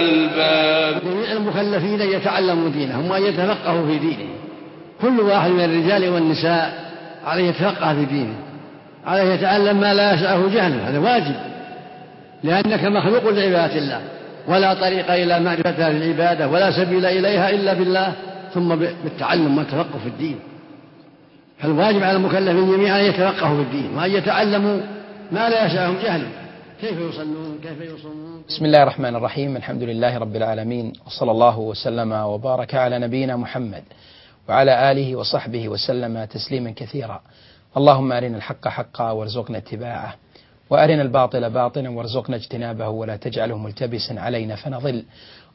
الباب جميع المكلفين يتعلموا دينهم وأن يتفقهوا في دينهم. كل واحد من الرجال والنساء عليه يتفقه في دينه. عليه يتعلم ما لا يسعه جهله. هذا واجب. لأنك مخلوق لعبادة الله. ولا طريق إلى معرفة هذه العبادة. ولا سبيل إليها إلا بالله. ثم بالتعلم والتفقه في الدين. فالواجب على المكلفين جميعا أن يتفقهوا في الدين. وأن يتعلموا ما لا يسعهم جهله. كيف يصلون؟ كيف يصومون؟ بسم الله الرحمن الرحيم. الحمد لله رب العالمين. وصلى الله وسلم وبارك على نبينا محمد وعلى آله وصحبه وسلم تسليما كثيرا. اللهم أرنا الحق حقا وارزقنا اتباعه. وأرنا الباطل باطلا وارزقنا اجتنابه ولا تجعله ملتبسا علينا فنضل.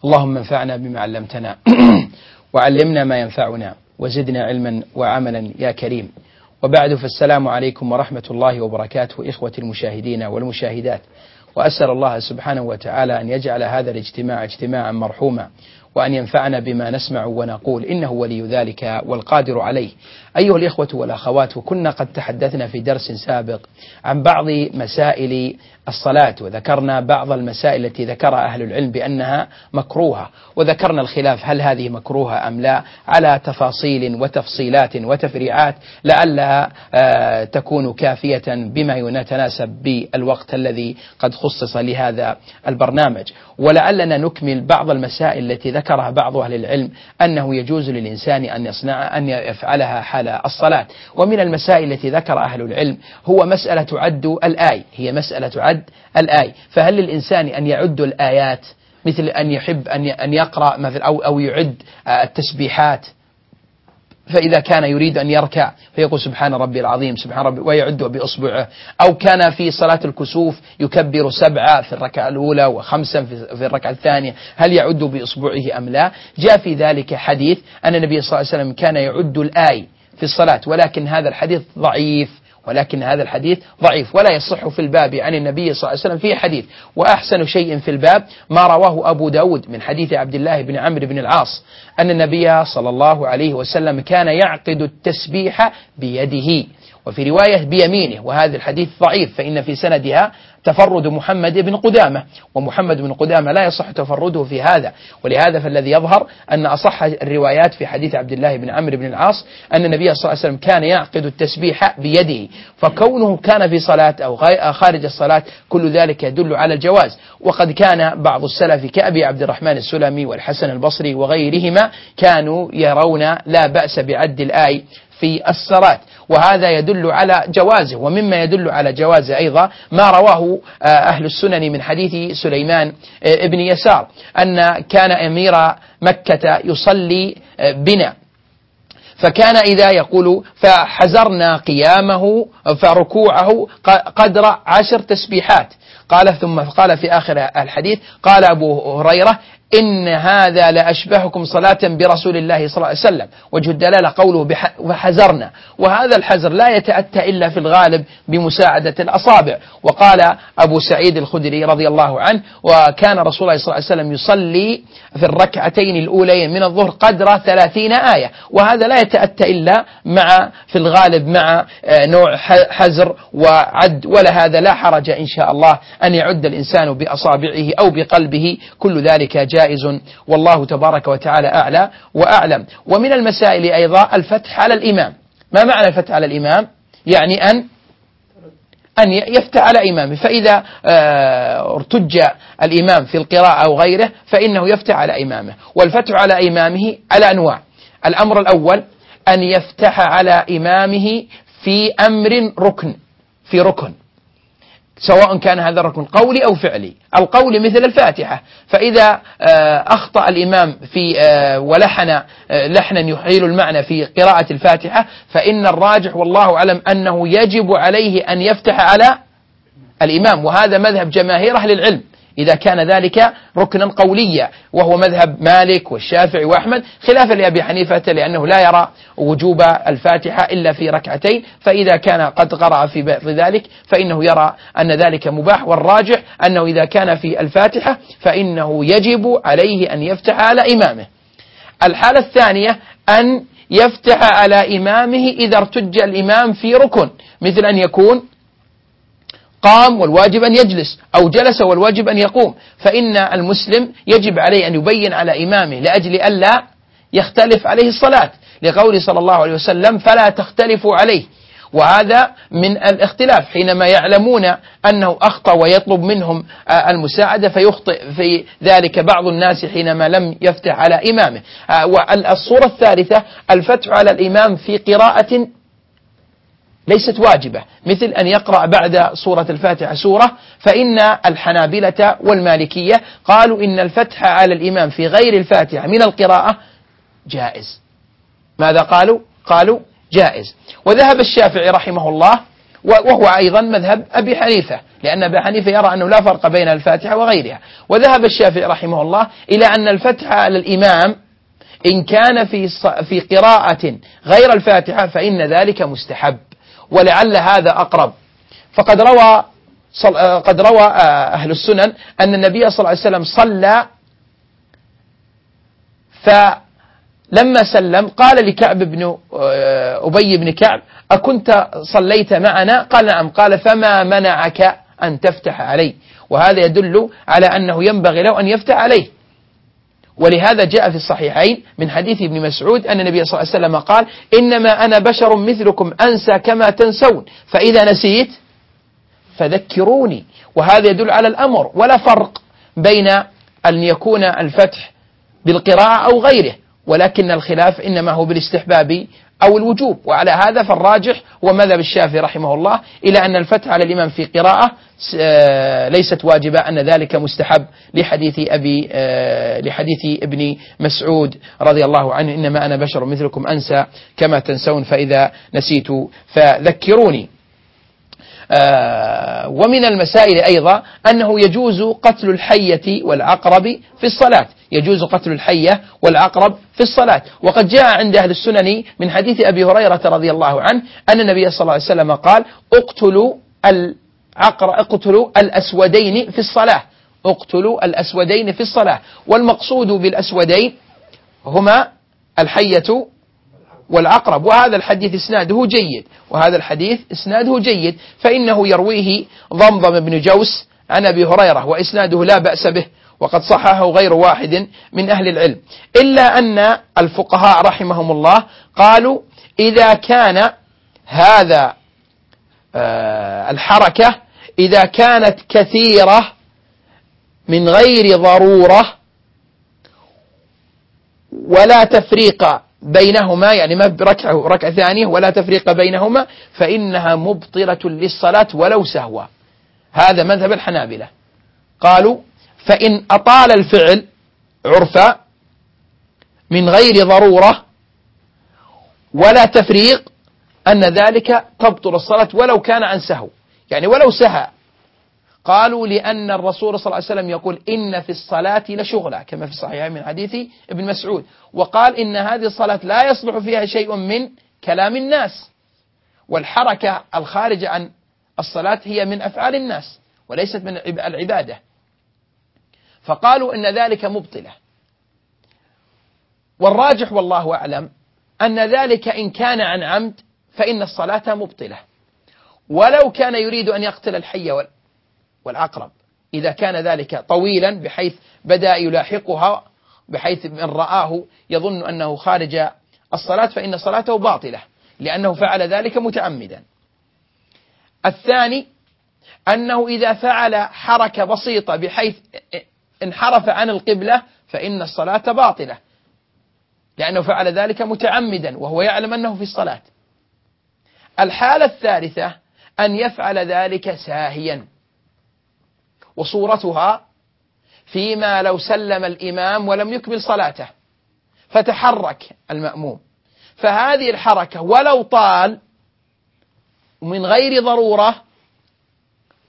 اللهم انفعنا بما علمتنا وعلمنا ما ينفعنا وزدنا علما وعملا يا كريم. وبعد فالسلام عليكم ورحمة الله وبركاته إخوة المشاهدين والمشاهدات. وأسأل الله سبحانه وتعالى أن يجعل هذا الاجتماع اجتماعا مرحوما وأن ينفعنا بما نسمع ونقول إنه ولي ذلك والقادر عليه. أيها الإخوة والأخوات وكنا قد تحدثنا في درس سابق عن بعض مسائل الصلاة وذكرنا بعض المسائل التي ذكرها أهل العلم بأنها مكروهة وذكرنا الخلاف هل هذه مكروهة أم لا على تفاصيل وتفصيلات وتفريعات لعلها آه، تكون كافية بما يتناسب بالوقت الذي قد خصص لهذا البرنامج. ولعلنا نكمل بعض المسائل التي ذكرها بعض أهل العلم أنه يجوز للإنسان أن يصنع أن يفعلها حال الصلاة. ومن المسائل التي ذكر أهل العلم هو مسألة عد الآي هي مسألة عد الآي. فهل للإنسان أن يعد الآيات مثل أن يحب أن يقرأ مثل أو أو يعد التسبيحات؟ فإذا كان يريد أن يركع فيقول سبحان ربي العظيم سبحان ربي ويعد بإصبعه. أو كان في صلاة الكسوف يكبر سبعة في الركعة الأولى وخمسا في الركعة الثانية. هل يعد بإصبعه أم لا؟ جاء في ذلك حديث أن النبي صلى الله عليه وسلم كان يعد الآي. في الصلاة ولكن هذا الحديث ضعيف ولكن هذا الحديث ضعيف ولا يصح في الباب عن النبي صلى الله عليه وسلم في حديث. وأحسن شيء في الباب ما رواه أبو داود من حديث عبد الله بن عمرو بن العاص أن النبي صلى الله عليه وسلم كان يعقد التسبيح بيده. وفي رواية بيمينه وهذا الحديث ضعيف فإن في سندها تفرد محمد بن قدامة ومحمد بن قدامة لا يصح تفرده في هذا. ولهذا فالذي يظهر أن أصح الروايات في حديث عبد الله بن عمرو بن العاص أن النبي صلى الله عليه وسلم كان يعقد التسبيح بيده فكونه كان في صلاة أو خارج الصلاة كل ذلك يدل على الجواز. وقد كان بعض السلف كأبي عبد الرحمن السلمي والحسن البصري وغيرهما كانوا يرون لا بأس بعد الآي في الصلاة وهذا يدل على جوازه ومما يدل على جوازه أيضا ما رواه آه، أهل السنن من حديث سليمان آه، ابن يسار أن كان أمير مكة يصلي آه، بنا. فكان إذا يقول فحزرنا قيامه فركوعه قدر عشر تسبيحات. قال ثم قال في آخر الحديث قال أبو هريرة إن هذا لأشبهكم صلاة برسول الله صلى الله عليه وسلم. وجه الدلالة قوله وحزرنا وهذا الحزر لا يتأتى إلا في الغالب بمساعدة الأصابع. وقال أبو سعيد الخدري رضي الله عنه وكان رسول الله صلى الله عليه وسلم يصلي في الركعتين الأولين من الظهر قدر ثلاثين آية. وهذا لا يتأتى إلا مع في الغالب مع آه، نوع حزر وعد. ولا هذا لا حرج إن شاء الله أن يعد الإنسان بأصابعه أو بقلبه. كل ذلك جائز. والله تبارك وتعالى أعلى وأعلم. ومن المسائل أيضا الفتح على الإمام. ما معنى الفتح على الإمام؟ يعني أن أن يفتح على إمامه فإذا آه، ارتج الإمام في القراءة أو غيره فإنه يفتح على إمامه. والفتح على إمامه على أنواع. الأمر الأول أن يفتح على إمامه في أمر ركن. في ركن. سواء كان هذا الركن قولي أو فعلي. القول مثل الفاتحة. فإذا آه، أخطأ الإمام في آه، ولحن آه، لحنا يحيل المعنى في قراءة الفاتحة فإن الراجح والله أعلم أنه يجب عليه أن يفتح على الإمام. وهذا مذهب جماهير أهل العلم إذا كان ذلك ركنا قوليا وهو مذهب مالك والشافعي وأحمد خلافا لأبي حنيفة لأنه لا يرى وجوب الفاتحة إلا في ركعتين فإذا كان قد قرأ في ذلك فإنه يرى أن ذلك مباح والراجح أنه إذا كان في الفاتحة فإنه يجب عليه أن يفتح على إمامه. الحالة الثانية أن يفتح على إمامه إذا ارتج الإمام في ركن مثل أن يكون قام والواجب أن يجلس أو جلس والواجب أن يقوم. فإن المسلم يجب عليه أن يبين على إمامه لأجل ألا يختلف عليه الصلاة. لقول صلى الله عليه وسلم فلا تختلفوا عليه. وهذا من الاختلاف. حينما يعلمون أنه أخطأ ويطلب منهم المساعدة فيخطئ في ذلك بعض الناس حينما لم يفتح على إمامه. آه، والصورة الثالثة الفتح على الإمام في قراءة ليست واجبة. مثل أن يقرأ بعد سورة الفاتحة سورة فإن الحنابلة والمالكية قالوا إن الفتح على الإمام في غير الفاتحة من القراءة جائز. ماذا قالوا؟ قالوا جائز. وذهب الشافعي رحمه الله وهو أيضا مذهب أبي حنيفة لأن أبي حنيفة يرى أنه لا فرق بين الفاتحة وغيرها. وذهب الشافعي رحمه الله إلى أن الفتح على الإمام إن كان في في قراءة غير الفاتحة فإن ذلك مستحب. ولعل هذا أقرب. فقد روى قد روى أهل السنن أن النبي صلى الله عليه وسلم صلى ف لما سلم قال لكعب بن آه، أبي بن كعب أكنت صليت معنا؟ قال نعم. قال فما منعك أن تفتح علي؟ وهذا يدل على أنه ينبغي له أن يفتح عليه. ولهذا جاء في الصحيحين من حديث ابن مسعود أن النبي صلى الله عليه وسلم قال إنما أنا بشر مثلكم أنسى كما تنسون فإذا نسيت فذكروني وهذا يدل على الأمر ولا فرق بين أن يكون الفتح بالقراءة أو غيره ولكن الخلاف إنما هو بالاستحباب أو الوجوب. وعلى هذا فالراجح هو مذهب الشافعي رحمه الله إلى أن الفتح على الإمام في قراءة آه، ليست واجبة أن ذلك مستحب لحديث أبي آه، لحديث ابن مسعود رضي الله عنه. إنما أنا بشر مثلكم أنسى كما تنسون فإذا نسيت فذكروني. ومن المسائل أيضا أنه يجوز قتل الحية والعقرب في الصلاة. يجوز قتل الحية والعقرب في الصلاة. وقد جاء عند أهل السنن من حديث أبي هريرة رضي الله عنه أن النبي صلى الله عليه وسلم قال اقتلوا العقر اقتلوا الأسودين في الصلاة. اقتلوا الأسودين في الصلاة. والمقصود بالأسودين هما الحية والعقرب وهذا الحديث إسناده جيد وهذا الحديث إسناده جيد فإنه يرويه ضمضم بن جوس عن أبي هريرة وإسناده لا بأس به وقد صححه غير واحد من أهل العلم. إلا أن الفقهاء رحمهم الله قالوا إذا كان هذا آه، الحركة إذا كانت كثيرة من غير ضرورة ولا تفريق بينهما يعني ما بركعة ركعة ثانية ولا تفريق بينهما فإنها مبطلة للصلاة ولو سهوا هذا مذهب الحنابلة. قالوا فإن أطال الفعل عرفا من غير ضرورة ولا تفريق أن ذلك تبطل الصلاة ولو كان عن سهو. يعني ولو سهى قالوا لأن الرسول صلى الله عليه وسلم يقول إن في الصلاة لشغلة كما في الصحيح من حديث ابن مسعود. وقال إن هذه الصلاة لا يصلح فيها شيء من كلام الناس. والحركة الخارجة عن الصلاة هي من أفعال الناس وليست من العبادة. فقالوا إن ذلك مبطلة. والراجح والله أعلم أن ذلك إن كان عن عمد فإن الصلاة مبطلة. ولو كان يريد أن يقتل الحي والعقرب إذا كان ذلك طويلا بحيث بدأ يلاحقها بحيث من رآه يظن أنه خارج الصلاة فإن صلاته باطلة لأنه فعل ذلك متعمدا. الثاني أنه إذا فعل حركة بسيطة بحيث انحرف عن القبلة فإن الصلاة باطلة لأنه فعل ذلك متعمدا وهو يعلم أنه في الصلاة. الحالة الثالثة أن يفعل ذلك ساهيا. وصورتها فيما لو سلم الإمام ولم يكمل صلاته فتحرك المأموم. فهذه الحركة ولو طال من غير ضرورة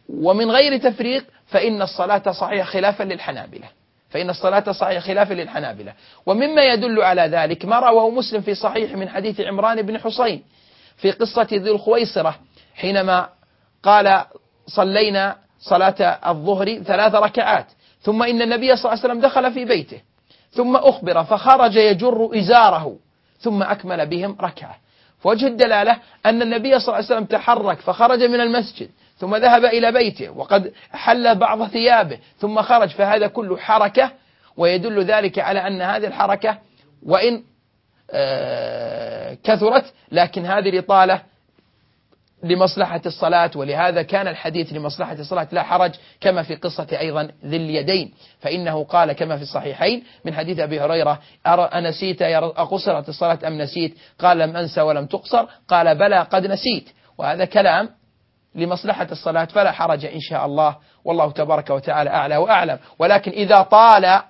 ومن غير تفريق فإن الصلاة صحيحة خلافا للحنابلة. فإن الصلاة صحيحة خلافا للحنابلة. ومما يدل على ذلك ما رواه مسلم في صحيح من حديث عمران بن حسين في قصة ذي الخويصرة حينما قال صلينا صلاة الظهر ثلاث ركعات. ثم إن النبي صلى الله عليه وسلم دخل في بيته. ثم أخبر فخرج يجر إزاره. ثم أكمل بهم ركعة. فوجه الدلالة أن النبي صلى الله عليه وسلم تحرك فخرج من المسجد. ثم ذهب إلى بيته وقد حل بعض ثيابه. ثم خرج. فهذا كله حركة ويدل ذلك على أن هذه الحركة وإن آه، كثرت. لكن هذه الإطالة لمصلحة الصلاة ولهذا كان الحديث لمصلحة الصلاة لا حرج كما في قصة أيضا ذي اليدين. فإنه قال كما في الصحيحين من حديث أبي هريرة أنسيت أقصرت الصلاة أم نسيت؟ قال لم أنسى ولم تقصر قال بلى قد نسيت. وهذا كلام لمصلحة الصلاة فلا حرج إن شاء الله والله تبارك وتعالى أعلى وأعلم. ولكن إذا طال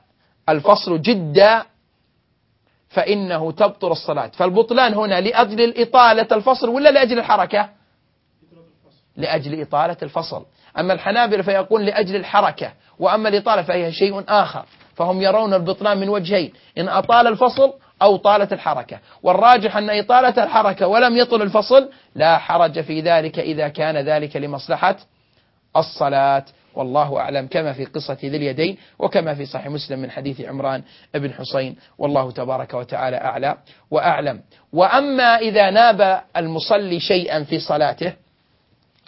الفصل جدا فإنه تبطل الصلاة. فالبطلان هنا لأجل إطالة الفصل ولا لأجل الحركة؟ لأجل إطالة الفصل. أما الحنابلة فيقول لأجل الحركة وأما الإطالة فهي شيء آخر. فهم يرون البطلان من وجهين إن أطال الفصل أو طالت الحركة. والراجح أن إطالة الحركة ولم يطل الفصل لا حرج في ذلك إذا كان ذلك لمصلحة الصلاة. والله أعلم كما في قصة ذي اليدين وكما في صحيح مسلم من حديث عمران بن حسين. والله تبارك وتعالى أعلى وأعلم. وأما إذا ناب المصلي شيئا في صلاته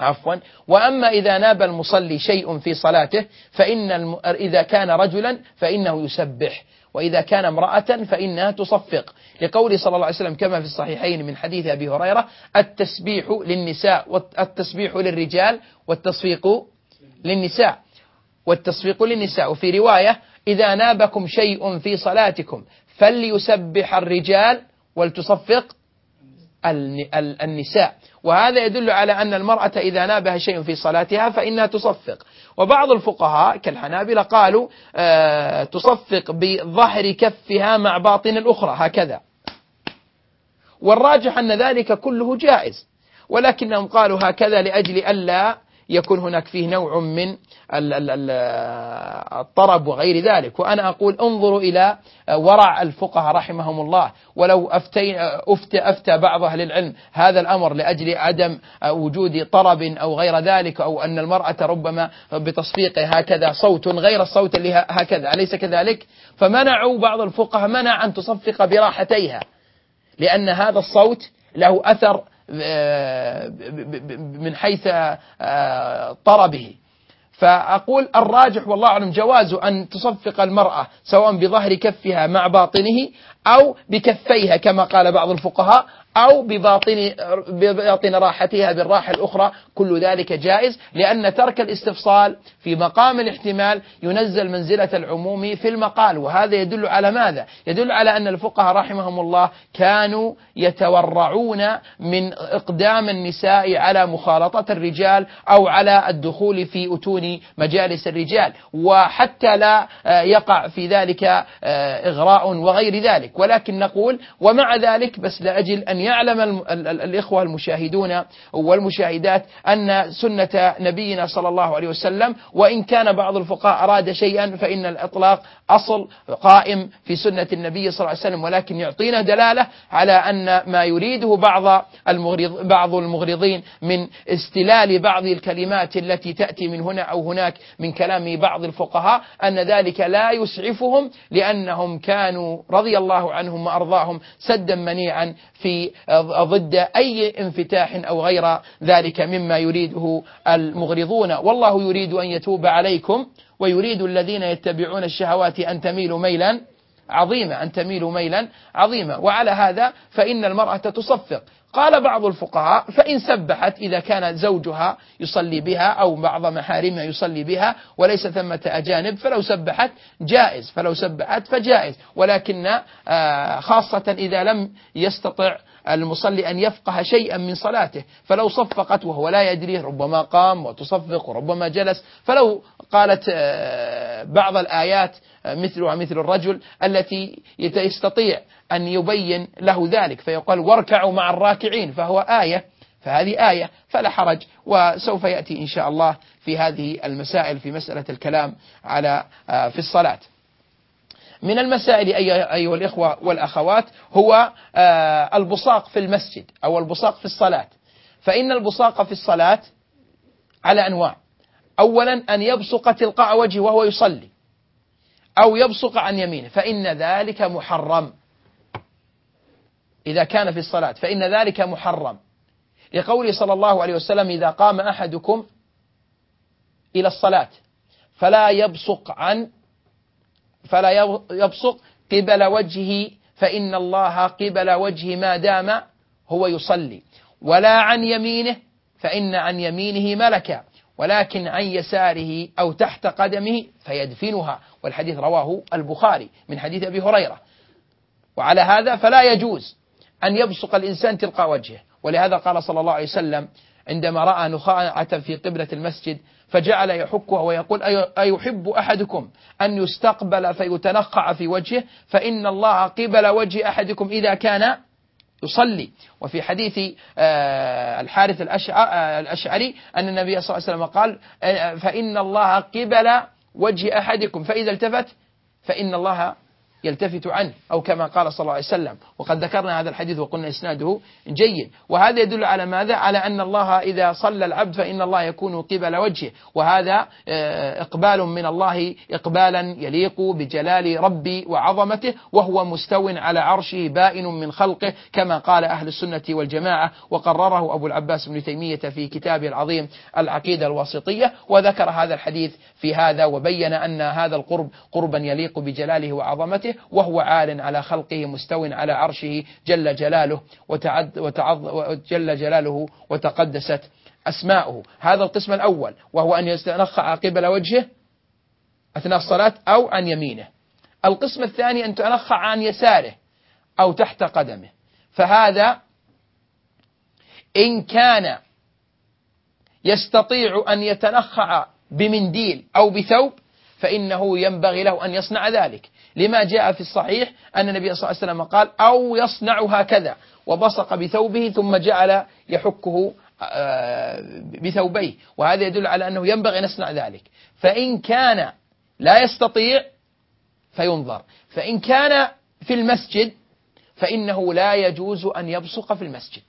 عفوا. وأما إذا ناب المصلي شيء في صلاته فإن. إذا كان رجلا فإنه يسبح وإذا كان امرأة فإنها تصفق. لقول صلى الله عليه وسلم كما في الصحيحين من حديث أبي هريرة التسبيح للنساء والتسبيح للرجال والتصفيق للنساء. والتصفيق للنساء. وفي رواية إذا نابكم شيء في صلاتكم فليسبح الرجال ولتصفق النساء. وهذا يدل على أن المرأة إذا نابها شيء في صلاتها فإنها تصفق. وبعض الفقهاء كالحنابلة قالوا آه تصفق بظهر كفها مع باطن الأخرى هكذا. والراجح أن ذلك كله جائز. ولكنهم قالوا هكذا لأجل ألا يكون هناك فيه نوع من الطرب وغير ذلك. وأنا أقول انظروا إلى ورع الفقهاء رحمهم الله. ولو أفتي أفتى, أفتى بعض أهل العلم هذا الأمر لأجل عدم وجود طرب أو غير ذلك أو أن المرأة ربما بتصفيقه هكذا صوت غير الصوت اللي هكذا. أليس كذلك؟ فمنعوا بعض الفقهاء منع أن تصفق براحتيها لأن هذا الصوت له أثر من حيث آه، طربه. فأقول الراجح والله أعلم جواز أن تصفق المرأة سواء بظهر كفها مع باطنه أو بكفيها كما قال بعض الفقهاء أو بباطن بباطن راحتها بالراحة الأخرى. كل ذلك جائز لأن ترك الاستفصال في مقام الاحتمال ينزل منزلة العموم في المقال. وهذا يدل على ماذا؟ يدل على أن الفقهاء رحمهم الله كانوا يتورعون من إقدام النساء على مخالطة الرجال أو على الدخول في أتون مجالس الرجال وحتى لا يقع في ذلك إغراء وغير ذلك. ولكن نقول ومع ذلك بس لأجل أن يعلم الإخوة المشاهدون والمشاهدات أن سنة نبينا صلى الله عليه وسلم وإن كان بعض الفقهاء أراد شيئا فإن الإطلاق أصل قائم في سنة النبي صلى الله عليه وسلم ولكن يعطينا دلالة على أن ما يريده بعض المغرض بعض المغرضين من استلال بعض الكلمات التي تأتي من هنا أو هناك من كلام بعض الفقهاء أن ذلك لا يسعفهم لأنهم كانوا رضي الله عنهم وأرضاهم سدا منيعا في ضد أي انفتاح أو غير ذلك مما يريده المغرضون. والله يريد أن يتوب عليكم ويريد الذين يتبعون الشهوات أن تميلوا ميلا عظيما أن تميلوا ميلا عظيما وعلى هذا فإن المرأة تصفق. قال بعض الفقهاء فإن سبحت إذا كان زوجها يصلي بها أو بعض محارمها يصلي بها وليس ثمة أجانب فلو سبحت جائز فلو سبحت فجائز. ولكن آه، خاصة إذا لم يستطع المصلي أن يفقه شيئا من صلاته فلو صفقت وهو لا يدري ربما قام وتصفق وربما جلس. فلو قالت آه، بعض الآيات آه، مثل الرجل التي يستطيع أن يبين له ذلك فيقال واركعوا مع الراكعين فهو آية فهذه آية فلا حرج. وسوف يأتي إن شاء الله في هذه المسائل في مسألة الكلام على آه، في الصلاة. من المسائل أيها الإخوة والأخوات هو آه، البصاق في المسجد أو البصاق في الصلاة. فإن البصاق في الصلاة على أنواع. أولا أن يبصق تلقاء وجهه وهو يصلي. أو يبصق عن يمينه. فإن ذلك محرم. إذا كان في الصلاة. فإن ذلك محرم. لقوله صلى الله عليه وسلم إذا قام أحدكم إلى الصلاة فلا يبصق عن فلا يبصق قبل وجهه فإن الله قبل وجهه ما دام هو يصلي. ولا عن يمينه فإن عن يمينه ملكا. ولكن عن يساره أو تحت قدمه فيدفنها. والحديث رواه البخاري من حديث أبي هريرة. وعلى هذا فلا يجوز أن يبصق الإنسان تلقاء وجهه. ولهذا قال صلى الله عليه وسلم عندما رأى نخاعة في قبلة المسجد فجعل يحكها ويقول أيحب أحدكم أن يستقبل فيتنقع في وجهه؟ فإن الله قبل وجه أحدكم إذا كان يصلي. وفي حديث آه، الحارث آه، الأشعري أن النبي صلى الله عليه وسلم قال آه، فإن الله قبل وجه أحدكم. فإذا التفت فإن الله يلتفت عنه أو كما قال صلى الله عليه وسلم وقد ذكرنا هذا الحديث وقلنا إسناده جيد. وهذا يدل على ماذا؟ على أن الله إذا صلى العبد فإن الله يكون قبل وجهه. وهذا آه، إقبال من الله إقبالا يليق بجلال ربي وعظمته وهو مستو على عرشه بائن من خلقه كما قال أهل السنة والجماعة. وقرره أبو العباس بن تيمية في كتابه العظيم العقيدة الواسطية وذكر هذا الحديث في هذا وبين أن هذا القرب قربا يليق بجلاله وعظمته. ذاته وهو عال على خلقه مستو على عرشه جل جلاله وتعد وتعظ جل جلاله وتقدست أسماؤه. هذا القسم الأول وهو أن يتنخع قبل وجهه أثناء الصلاة أو عن يمينه. القسم الثاني أن تنخع عن يساره أو تحت قدمه. فهذا إن كان يستطيع أن يتنخع بمنديل أو بثوب فإنه ينبغي له أن يصنع ذلك. لما جاء في الصحيح أن النبي صلى الله عليه وسلم قال أو يصنع هكذا وبصق بثوبه ثم جعل يحكه آه، بثوبيه. وهذا يدل على أنه ينبغي أن يصنع ذلك. فإن كان لا يستطيع فينظر. فإن كان في المسجد فإنه لا يجوز أن يبصق في المسجد.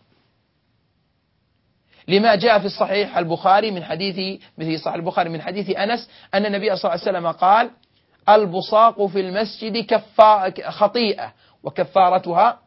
لما جاء في الصحيح البخاري من حديث في صحيح البخاري من حديث أنس أن النبي صلى الله عليه وسلم قال البصاق في المسجد كفا خطيئة وكفارتها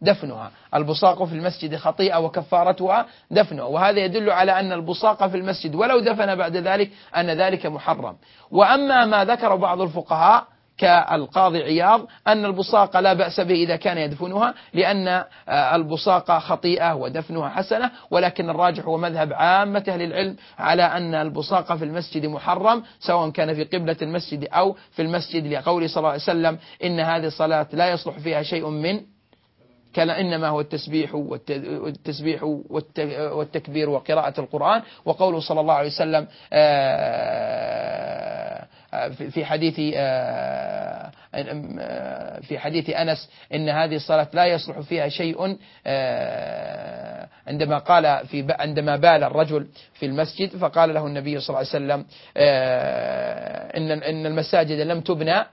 دفنها. البصاق في المسجد خطيئة وكفارتها دفنها. وهذا يدل على أن البصاق في المسجد ولو دفن بعد ذلك أن ذلك محرم. وأما ما ذكر بعض الفقهاء كالقاضي عياض أن البصاق لا بأس به إذا كان يدفنها لأن آه، البصاق خطيئة ودفنها حسنة ولكن الراجح هو مذهب عامة أهل العلم على أن البصاق في المسجد محرم سواء كان في قبلة المسجد أو في المسجد لقول صلى الله عليه وسلم إن هذه الصلاة لا يصلح فيها شيء من كلا إنما هو التسبيح والتسبيح والتكبير وقراءة القرآن وقوله صلى الله عليه وسلم آه، في حديث آه، في حديث أنس إن هذه الصلاة لا يصلح فيها شيء آه، عندما قال في عندما بال الرجل في المسجد فقال له النبي صلى الله عليه وسلم إن إن المساجد لم تبنى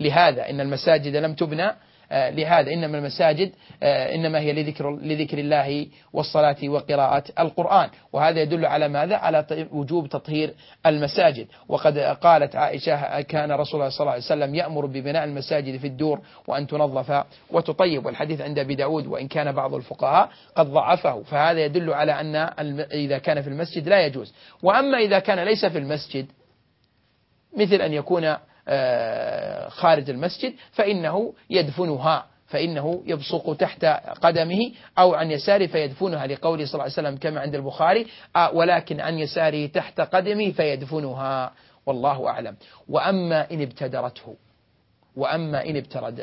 لهذا إن المساجد لم تبنى آه، لهذا إنما المساجد آه، إنما هي لذكر, لذكر الله والصلاة وقراءة القرآن. وهذا يدل على ماذا؟ على وجوب تطهير المساجد. وقد قالت عائشة كان رسول الله صلى الله عليه وسلم يأمر ببناء المساجد في الدور وأن تنظف وتطيب. والحديث عند أبي داود وإن كان بعض الفقهاء قد ضعفه. فهذا يدل على أن إذا كان في المسجد لا يجوز. وأما إذا كان ليس في المسجد مثل أن يكون آه، خارج المسجد فإنه يدفنها فإنه يبصق تحت قدمه أو عن يساره فيدفنها لقوله صلى الله عليه وسلم كما عند البخاري آه، ولكن عن يساره تحت قدمه فيدفنها. والله أعلم. وأما إن ابتدرته وأما إن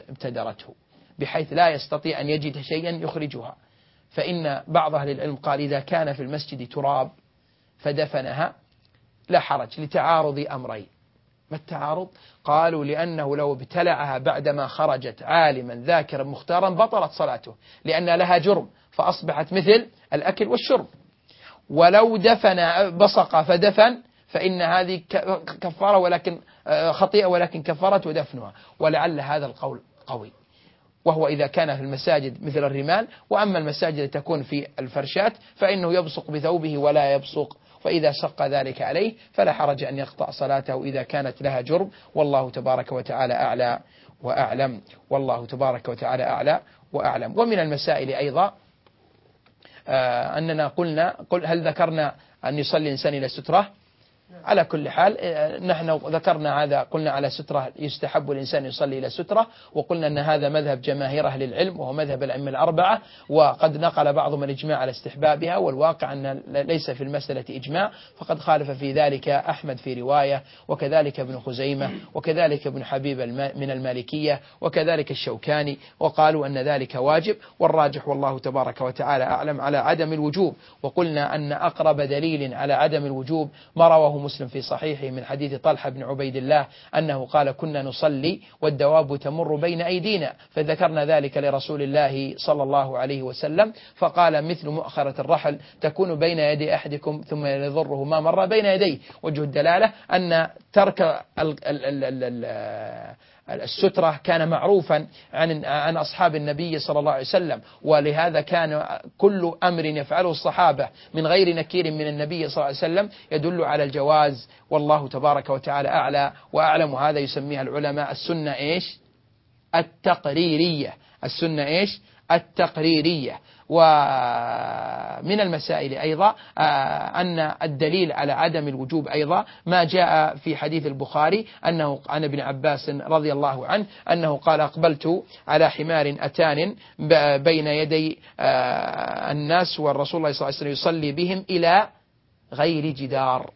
ابتدرته بحيث لا يستطيع أن يجد شيئا يخرجها فإن بعض أهل العلم قال إذا كان في المسجد تراب فدفنها لا حرج لتعارض أمرين. ما التعارض؟ قالوا لأنه لو ابتلعها بعدما خرجت عالما ذاكرا مختارا بطلت صلاته لأن لها جرم فأصبحت مثل الأكل والشرب. ولو دفن بصق فدفن فإن هذه كفارة ولكن آه، خطيئة ولكن كفارة دفنها ولعل هذا القول قوي. وهو إذا كان في المساجد مثل الرمال وأما المساجد تكون في الفرشات فإنه يبصق بثوبه ولا يبصق فإذا شق ذلك عليه فلا حرج أن يقطع صلاته إذا كانت لها جرب والله تبارك وتعالى أعلى وأعلم. والله تبارك وتعالى أعلى وأعلم. ومن المسائل أيضا آه، أننا قلنا قل هل ذكرنا أن يصلي الإنسان إلى سترة؟ على كل حال آه، نحن ذكرنا هذا قلنا على سترة يستحب الإنسان يصلي إلى سترة وقلنا أن هذا مذهب جماهير أهل العلم وهو مذهب الأئمة الأربعة وقد نقل بعضهم الإجماع على استحبابها والواقع أن ليس في المسألة إجماع فقد خالف في ذلك أحمد في رواية وكذلك ابن خزيمة وكذلك ابن حبيب من المالكية وكذلك الشوكاني وقالوا أن ذلك واجب والراجح والله تبارك وتعالى أعلم على عدم الوجوب وقلنا أن أقرب دليل على عدم الوجوب ما رواه مسلم في صحيحه من حديث طلحة بن عبيد الله أنه قال كنا نصلي والدواب تمر بين أيدينا فذكرنا ذلك لرسول الله صلى الله عليه وسلم فقال مثل مؤخرة الرحل تكون بين يدي أحدكم ثم يضره ما مر بين يديه وجه الدلالة أن ترك ال ال ال ال السترة كان معروفا عن عن أصحاب النبي صلى الله عليه وسلم ولهذا كان كل أمر يفعله الصحابة من غير نكير من النبي صلى الله عليه وسلم يدل على الجواز. والله تبارك وتعالى أعلى وأعلم. هذا يسميها العلماء السنة إيش؟ التقريرية. السنة إيش؟ التقريرية. ومن المسائل أيضا آه، أن الدليل على عدم الوجوب أيضا ما جاء في حديث البخاري أنه عن ابن عباس رضي الله عنه أنه قال أقبلت على حمار أتان بين يدي آه، الناس والرسول صلى الله عليه وسلم يصلي بهم إلى غير جدار.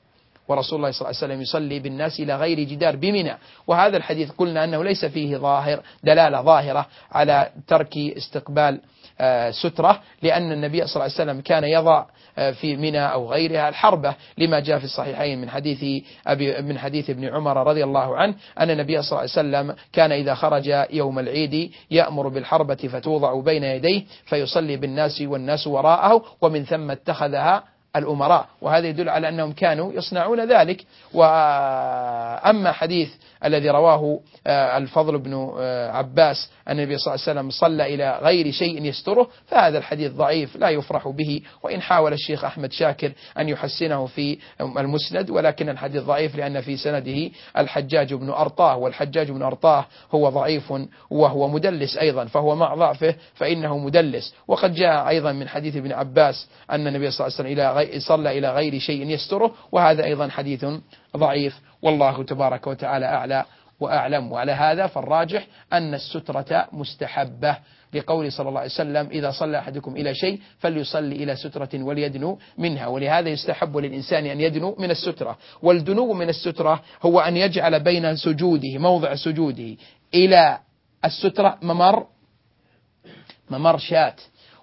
ورسول الله صلى الله عليه وسلم يصلي بالناس إلى غير جدار بمنى. وهذا الحديث قلنا أنه ليس فيه ظاهر دلالة ظاهرة على ترك استقبال آه، سترة لأن النبي صلى الله عليه وسلم كان يضع آه، في منى أو غيرها الحربة لما جاء في الصحيحين من حديث أبي من حديث ابن عمر رضي الله عنه أن النبي صلى الله عليه وسلم كان إذا خرج يوم العيد يأمر بالحربة فتوضع بين يديه فيصلي بالناس والناس وراءه ومن ثم اتخذها الأمراء وهذا يدل على أنهم كانوا يصنعون ذلك. وأما حديث الذي رواه آه، الفضل بن آه، عباس أن النبي صلى الله عليه وسلم صلى إلى غير شيء يستره فهذا الحديث ضعيف لا يفرح به وإن حاول الشيخ أحمد شاكر أن يحسنه في المسند ولكن الحديث ضعيف لأن في سنده الحجاج بن أرطاه والحجاج بن أرطاه هو ضعيف وهو مدلس أيضا فهو مع ضعفه فإنه مدلس. وقد جاء أيضا من حديث ابن عباس أن النبي صلى الله عليه وسلم صلى إلى غير شيء يستره وهذا أيضا حديث ضعيف. والله تبارك وتعالى أعلى وأعلم. وعلى هذا فالراجح أن السترة مستحبة. لقول صلى الله عليه وسلم إذا صلى أحدكم إلى شيء فليصلي إلى سترة وليدنو منها. ولهذا يستحب للإنسان أن يدنو من السترة. والدنو من السترة هو أن يجعل بين سجوده موضع سجوده إلى السترة ممر ممر شاة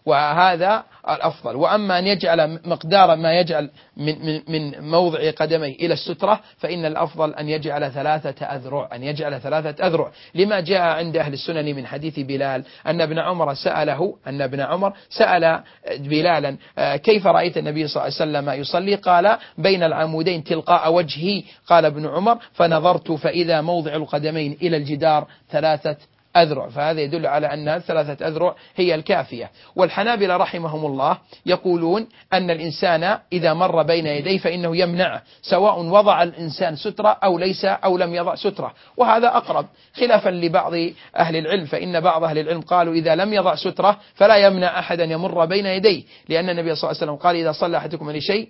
وهذا الأفضل. وأما أن يجعل مقدار ما يجعل من, من, من موضع قدميه إلى السترة فإن الأفضل أن يجعل ثلاثة أذرع أن يجعل ثلاثة أذرع. لما جاء عند أهل السنن من حديث بلال أن ابن عمر سأله أن ابن عمر سأل بلالا آه، كيف رأيت النبي صلى الله عليه وسلم يصلي؟ قال بين العمودين تلقاء وجهي. قال ابن عمر فنظرت فإذا موضع القدمين إلى الجدار ثلاثة أذرع فهذا يدل على أن ثلاثة أذرع هي الكافية. والحنابلة رحمهم الله يقولون أن الإنسان إذا مر بين يديه فإنه يمنعه سواء وضع الإنسان سترة أو ليس أو لم يضع سترة. وهذا أقرب. خلافا لبعض أهل العلم فإن بعض أهل العلم قالوا إذا لم يضع سترة فلا يمنع أحدا يمر بين يديه لأن النبي صلى الله عليه وسلم قال إذا صلى أحدكم لشيء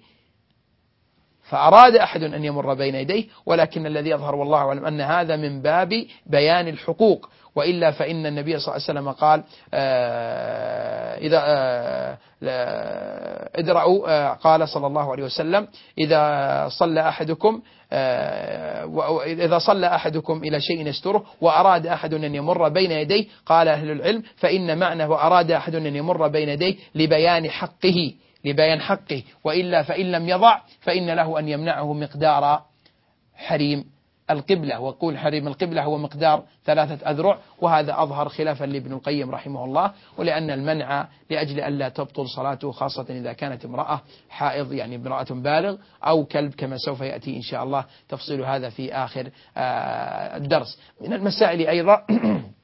فأراد أحد أن يمر بين يديه ولكن الذي يظهر والله أعلم أن هذا من باب بيان الحقوق. وإلا فإن النبي صلى الله عليه وسلم قال آه، إذا آه، ادرأوا آه، قال صلى الله عليه وسلم إذا صلى أحدكم إذا صلى أحدكم إلى شيء يستره وأراد أحد أن يمر بين يديه قال أهل العلم فإن معنى وأراد أحد أن يمر بين يديه لبيان حقه. لبيان حقه وإلا فإن لم يضع فإن له أن يمنعه مقدار حريم القبلة. وقول حريم القبلة هو مقدار ثلاثة أذرع وهذا أظهر خلافا لابن القيم رحمه الله ولأن المنع لأجل ألا تبطل صلاته خاصة إذا كانت امرأة حائض يعني امرأة بالغ أو كلب كما سوف يأتي إن شاء الله تفصيل هذا في آخر آه، الدرس. من المسائل أيضا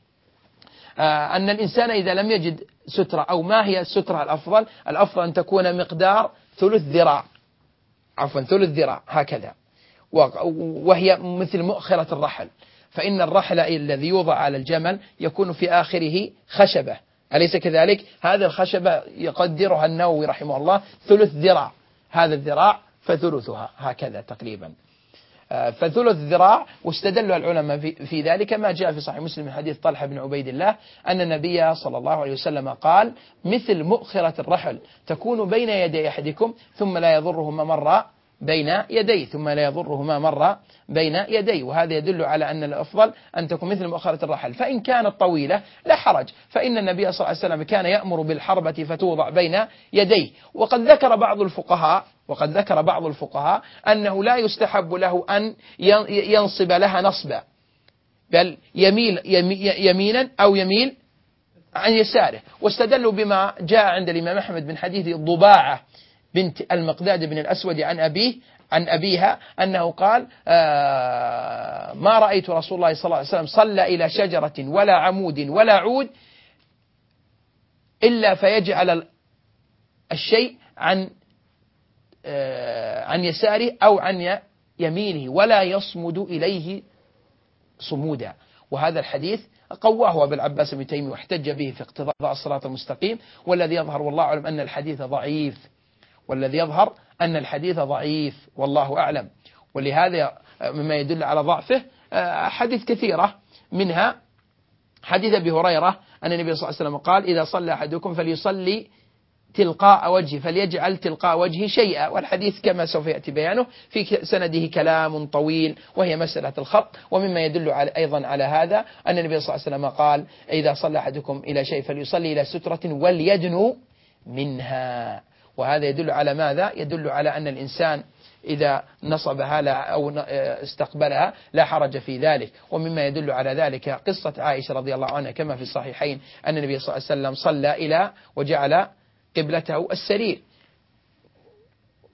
أن الإنسان إذا لم يجد سترة أو ما هي السترة الأفضل؟ الأفضل أن تكون مقدار ثلث ذراع. عفوا ثلث ذراع هكذا. وهي مثل مؤخرة الرحل. فإن الرحل الذي يوضع على الجمل يكون في آخره خشبة. أليس كذلك؟ هذه الخشبة يقدرها النووي رحمه الله ثلث ذراع. هذا الذراع فثلثها هكذا تقريبا. آه، فثلث ذراع واستدل العلماء في, ذلك ما جاء في صحيح مسلم من حديث طلحة بن عبيد الله أن النبي صلى الله عليه وسلم قال مثل مؤخرة الرحل تكون بين يدي أحدكم ثم لا يضره ما مر بين يديه ثم لا يضره ما مر بين يديه وهذا يدل على أن الأفضل أن تكون مثل مؤخرة الرحل. فإن كانت طويلة لا حرج. فإن النبي صلى الله عليه وسلم كان يأمر بالحربة فتوضع بين يديه. وقد ذكر بعض الفقهاء وقد ذكر بعض الفقهاء أنه لا يستحب له أن ينصب لها نصبا بل يميل يمينا أو يميل عن يساره. واستدلوا بما جاء عند الإمام أحمد من حديث ضباعة بنت المقداد بن الأسود عن أبيه عن أبيها أنه قال آه ما رأيت رسول الله صلى الله عليه وسلم صلى إلى شجرة ولا عمود ولا عود إلا فيجعل الشيء عن آه عن يساره أو عن يمينه ولا يصمد إليه صمودا. وهذا الحديث قواه أبو العباس بن تيمية واحتج به في اقتضاء الصراط المستقيم والذي يظهر والله أعلم أن الحديث ضعيف. والذي يظهر أن الحديث ضعيف والله أعلم. ولهذا مما يدل على ضعفه حديث كثيرة. منها حديث أبي هريرة أن النبي صلى الله عليه وسلم قال إذا صلى أحدكم فليصلي تلقاء وجهه فليجعل تلقاء وجهه شيئا. والحديث كما سوف يأتي بيانه في سنده كلام طويل وهي مسألة الخط. ومما يدل على أيضا على هذا أن النبي صلى الله عليه وسلم قال إذا صلى أحدكم إلى شيء فليصلي إلى سترة وليدنو منها. وهذا يدل على ماذا؟ يدل على أن الإنسان إذا نصبها أو استقبلها لا حرج في ذلك ومما يدل على ذلك قصة عائشة رضي الله عنها كما في الصحيحين أن النبي صلى الله عليه وسلم صلى إلى وجعل قبلته السرير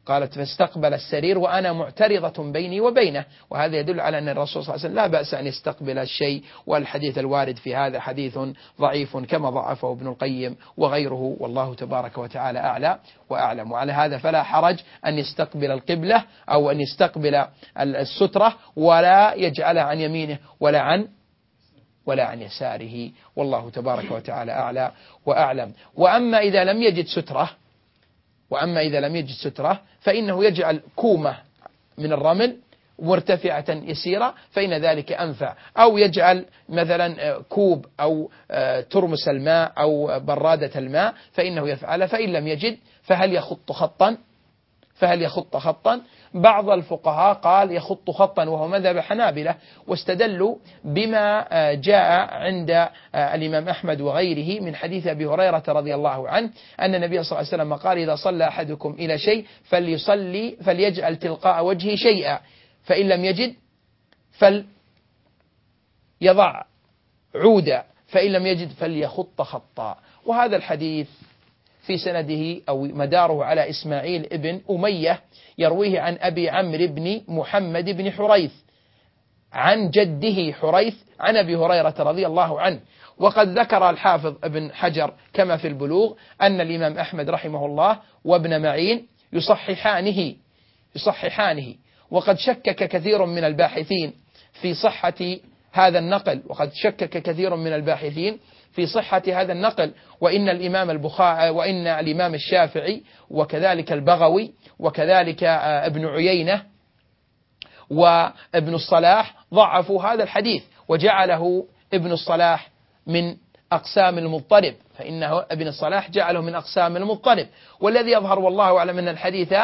قالت فاستقبل السرير وأنا معترضة بيني وبينه. وهذا يدل على أن الرسول صلى الله عليه وسلم لا بأس أن يستقبل الشيء والحديث الوارد في هذا حديث ضعيف كما ضعفه ابن القيم وغيره والله تبارك وتعالى أعلى وأعلم. وعلى هذا فلا حرج أن يستقبل القبلة أو أن يستقبل السترة ولا يجعلها عن يمينه ولا عن ولا عن يساره. والله تبارك وتعالى أعلى وأعلم. وأما إذا لم يجد سترة وأما إذا لم يجد سترة فإنه يجعل كومة من الرمل مرتفعة يسيرة فإن ذلك أنفع. أو يجعل مثلا كوب أو ترمس الماء أو برادة الماء فإنه يفعل. فإن لم يجد فهل يخط خطا؟ فهل يخط خطا؟ بعض الفقهاء قال يخط خطا وهو مذهب حنابلة واستدلوا بما آه، جاء عند آه، الإمام أحمد وغيره من حديث أبي هريرة رضي الله عنه أن النبي صلى الله عليه وسلم قال إذا صلى أحدكم إلى شيء فليصلي فليجعل تلقاء وجهه شيئا فإن لم يجد فليضع عودا فإن لم يجد فليخط خطا. وهذا الحديث في سنده أو مداره على إسماعيل ابن أمية يرويه عن أبي عمرو بن محمد بن حريث عن جده حريث عن أبي هريرة رضي الله عنه. وقد ذكر الحافظ ابن حجر كما في البلوغ أن الإمام أحمد رحمه الله وابن معين يصححانه يصححانه. وقد شكك كثير من الباحثين في صحة هذا النقل وقد شكك كثير من الباحثين في صحة هذا النقل وإن الإمام البخاري وإن الإمام الشافعي وكذلك البغوي وكذلك آه، ابن عيينة وابن الصلاح ضعفوا هذا الحديث وجعله ابن الصلاح من أقسام المضطرب فإنه ابن الصلاح جعله من أقسام المضطرب. والذي يظهر والله أعلم أن الحديث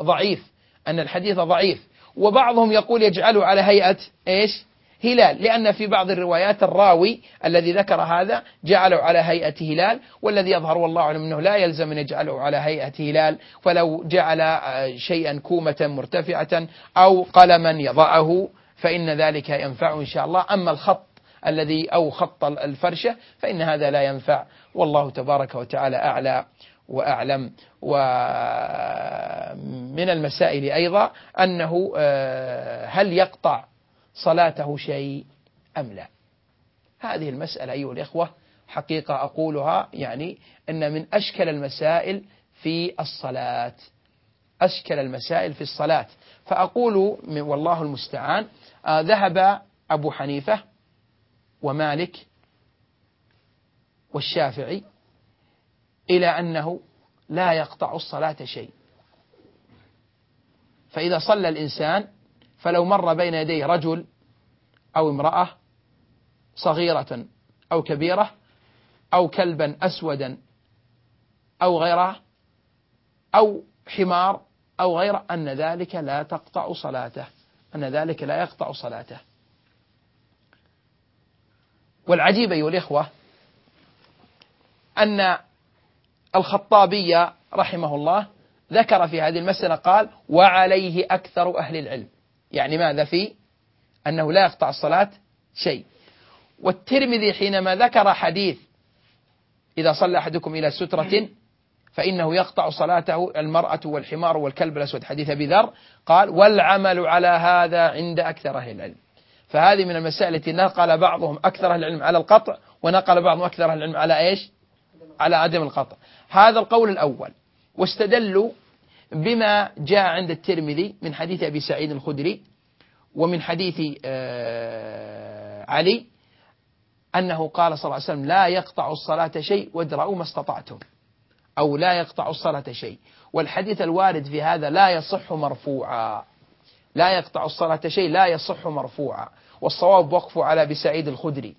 ضعيف أن الحديث ضعيف. وبعضهم يقول يجعله على هيئة إيش؟ هلال لأن في بعض الروايات الراوي الذي ذكر هذا جعله على هيئة هلال والذي يظهر والله أعلم أنه لا يلزم أن يجعله على هيئة هلال فلو جعل آه، شيئا كومة مرتفعة أو قلما يضعه فإن ذلك ينفع إن شاء الله. أما الخط الذي أو خط الفرشة فإن هذا لا ينفع. والله تبارك وتعالى أعلى وأعلم. ومن المسائل أيضا أنه آه، هل يقطع صلاته شيء أم لا؟ هذه المسألة أيها الإخوة حقيقة أقولها يعني أن من أشكل المسائل في الصلاة. أشكل المسائل في الصلاة. فأقول والله المستعان آه، ذهب أبو حنيفة ومالك والشافعي إلى أنه لا يقطع الصلاة شيء. فإذا صلى الإنسان فلو مر بين يديه رجل أو امرأة صغيرة أو كبيرة أو كلبا أسودا أو غيره أو حمار أو غيره أن ذلك لا تقطع صلاته أن ذلك لا يقطع صلاته. والعجيب أيها الإخوة أن الخطابي رحمه الله ذكر في هذه المسألة قال وعليه أكثر أهل العلم. يعني ماذا في؟ أنه لا يقطع الصلاة شيء. والترمذي حينما ذكر حديث إذا صلى أحدكم إلى سترة فإنه يقطع صلاته المرأة والحمار والكلب الأسود. حديث أبي ذر قال والعمل على هذا عند أكثر أهل العلم. فهذه من المسائل التي نقل بعضهم أكثر أهل العلم على القطع ونقل بعضهم أكثر أهل العلم على إيش؟ على عدم القطع. هذا القول الأول. واستدلوا بما جاء عند الترمذي من حديث أبي سعيد الخدري ومن حديث آه، علي أنه قال صلى الله عليه وسلم لا يقطع الصلاة شيء وادرأوا ما استطعتم أو لا يقطع الصلاة شيء. والحديث الوارد في هذا لا يصح مرفوعا. لا يقطع الصلاة شيء لا يصح مرفوعا. والصواب وقفه على أبي سعيد الخدري.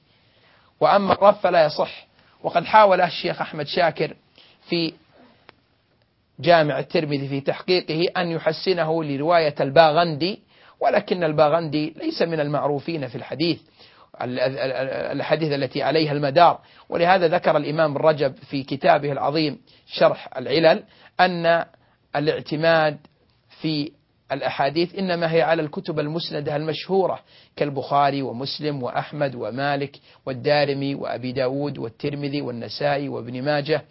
وأما الرف فلا يصح. وقد حاول الشيخ أحمد شاكر في جامع الترمذي في تحقيقه أن يحسنه لرواية الباغندي ولكن الباغندي ليس من المعروفين في الحديث الحديث التي عليها المدار. ولهذا ذكر الإمام الرجب في كتابه العظيم شرح العلل أن الاعتماد في الأحاديث إنما هي على الكتب المسندة المشهورة كالبخاري ومسلم وأحمد ومالك والدارمي وأبي داود والترمذي والنسائي وابن ماجه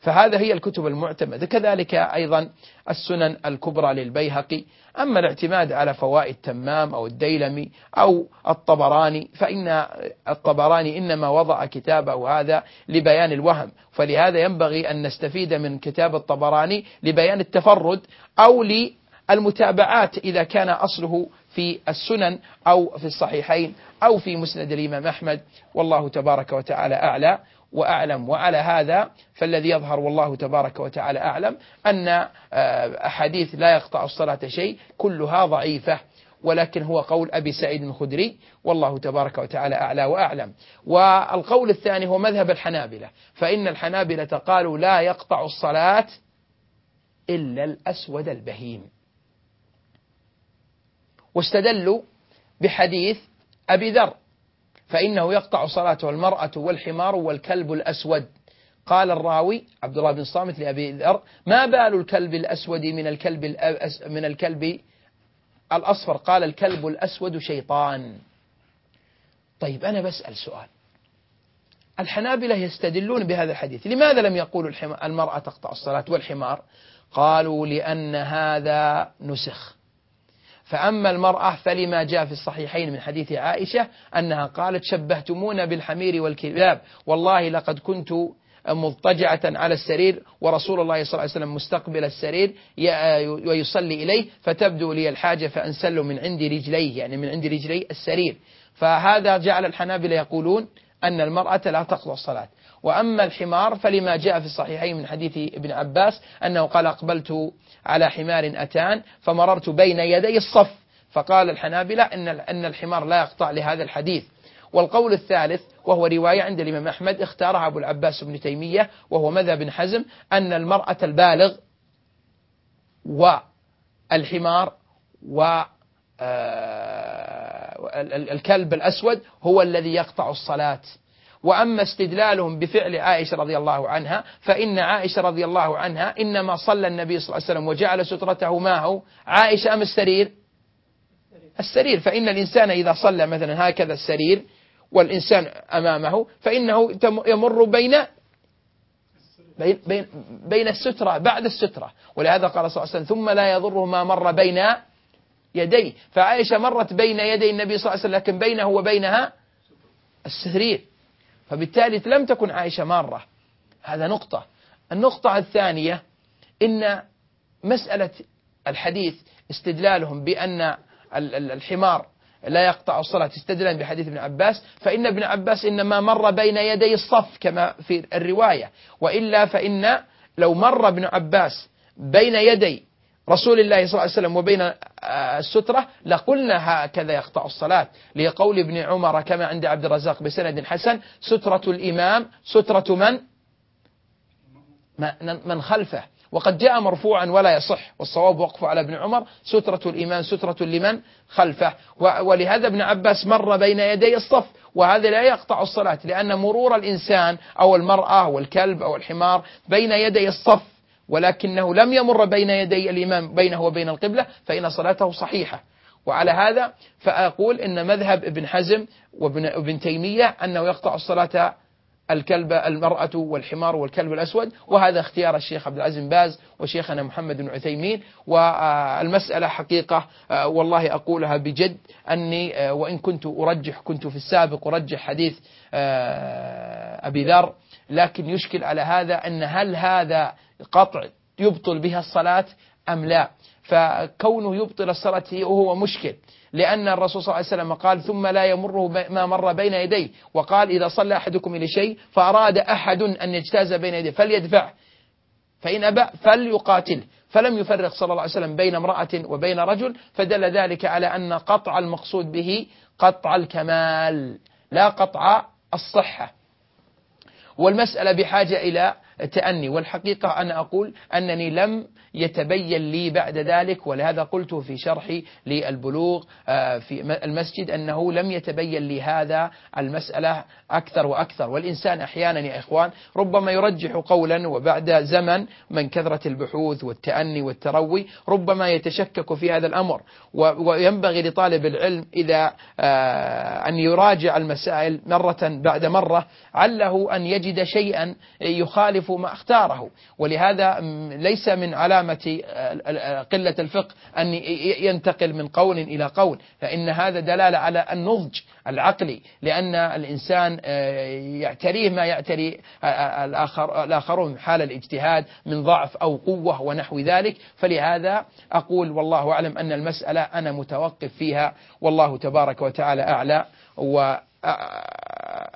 فهذا هي الكتب المعتمدة. كذلك أيضا السنن الكبرى للبيهقي. أما الاعتماد على فوائد تمام أو الديلمي أو الطبراني فإن الطبراني إنما وضع كتابه هذا لبيان الوهم. فلهذا ينبغي أن نستفيد من كتاب الطبراني لبيان التفرد أو المتابعات إذا كان أصله في السنن أو في الصحيحين أو في مسند الإمام أحمد. والله تبارك وتعالى أعلى. وأعلم. وعلى هذا فالذي يظهر والله تبارك وتعالى أعلم أن آه، أحاديث لا يقطع الصلاة شيء كلها ضعيفة. ولكن هو قول أبي سعيد الخدري والله تبارك وتعالى أعلى وأعلم. والقول الثاني هو مذهب الحنابلة. فإن الحنابلة قالوا لا يقطع الصلاة إلا الأسود البهيم. واستدلوا بحديث أبي ذر. فإنه يقطع صلاته المرأة والحمار والكلب الأسود. قال الراوي عبد الله بن صامت لأبي ذر ما بال الكلب الأسود من الكلب من الكلب الأصفر؟ قال الكلب الأسود شيطان. طيب أنا بسأل سؤال. الحنابلة يستدلون بهذا الحديث. لماذا لم يقولوا المرأة تقطع الصلاة والحمار؟ قالوا لأن هذا نسخ. فأما المرأة فلما جاء في الصحيحين من حديث عائشة أنها قالت شبهتمونا بالحمير والكلاب والله لقد كنت مضطجعة على السرير ورسول الله صلى الله عليه وسلم مستقبل السرير ويصلي إليه فتبدو لي الحاجة فأنسل من عند رجليه يعني من عند رجلي السرير. فهذا جعل الحنابلة يقولون أن المرأة لا تقضى الصلاة. وأما الحمار فلما جاء في الصحيحين من حديث ابن عباس أنه قال أقبلت على حمار أتان فمررت بين يدي الصف. فقال الحنابلة أن أن الحمار لا يقطع لهذا الحديث. والقول الثالث وهو رواية عند الإمام أحمد اختارها أبو العباس بن تيمية وهو مذهب بن حزم أن المرأة البالغ والحمار و آه، الكلب الأسود هو الذي يقطع الصلاة. وأما استدلالهم بفعل عائشة رضي الله عنها فإن عائشة رضي الله عنها إنما صلى النبي صلى الله عليه وسلم وجعل سترته معه. عائشة أم السرير؟ السرير. فإن الإنسان إذا صلى مثلا هكذا السرير والإنسان أمامه فإنه يمر بين بين, بين, بين السترة بعد السترة. ولهذا قال صلى الله عليه وسلم ثم لا يضره ما مر بين يديه. فعائشة مرت بين يدي النبي صلى الله عليه وسلم لكن بينه وبينها السرير. فبالتالي لم تكن عائشة مارة. هذا نقطة. النقطة الثانية إن مسألة الحديث استدلالهم بأن الحمار لا يقطع الصلاة استدلا بحديث ابن عباس فإن ابن عباس إنما مر بين يدي الصف كما في الرواية. وإلا فإن لو مر ابن عباس بين يدي رسول الله صلى الله عليه وسلم وبين آه، السترة لقلنا هكذا يقطع الصلاة. لقول ابن عمر كما عند عبد الرزاق بسند حسن سترة الإمام سترة من؟ من خلفه. وقد جاء مرفوعا ولا يصح والصواب وقفه على ابن عمر. سترة الإيمان سترة لمن؟ خلفه. ولهذا ابن عباس مر بين يدي الصف وهذا لا يقطع الصلاة لأن مرور الإنسان أو المرأة والكلب أو الحمار بين يدي الصف ولكنه لم يمر بين يدي الإمام بينه وبين القبلة فإن صلاته صحيحة. وعلى هذا فأقول إن مذهب ابن حزم وابن تيمية أنه يقطع الصلاة الكلب المرأة والحمار والكلب الأسود وهذا اختيار الشيخ عبد العزيز باز وشيخنا محمد بن عثيمين. والمسألة حقيقة آه، والله أقولها بجد أني آه، وإن كنت أرجح كنت في السابق أرجح حديث آه، أبي ذر. لكن يشكل على هذا أن هل هذا قطع يبطل بها الصلاة أم لا؟ فكونه يبطل الصلاة هو مشكل لأن الرسول صلى الله عليه وسلم قال ثم لا يمره ما مر بين يديه وقال إذا صلى أحدكم إلى شيء فأراد أحد أن يجتاز بين يديه فليدفع فإن أبى فليقاتله فلم يفرق صلى الله عليه وسلم بين امرأة وبين رجل فدل ذلك على أن قطع المقصود به قطع الكمال لا قطع الصحة. والمسألة بحاجة إلى تأني والحقيقة أنا أقول أنني لم يتبين لي بعد ذلك ولهذا قلت في شرحي للبلوغ آه، في المسجد أنه لم يتبين لي هذا المسألة أكثر وأكثر. والإنسان أحيانا يا إخوان ربما يرجح قولا وبعد زمن من كثرة البحوث والتأني والتروي ربما يتشكك في هذا الأمر. وينبغي لطالب العلم إذا آه، أن يراجع المسائل مرة بعد مرة عله أن يجد شيئا يخالف ما اختاره. ولهذا ليس من علامة آه، قلة الفقه أن ينتقل من قول إلى قول. فإن هذا دلالة على النضج العقلي لأن الإنسان آه، يعتريه ما يعتري آه، الآخر الآخرون حال الاجتهاد من ضعف أو قوة ونحو ذلك. فلهذا أقول والله أعلم أن المسألة أنا متوقف فيها. والله تبارك وتعالى أعلى. و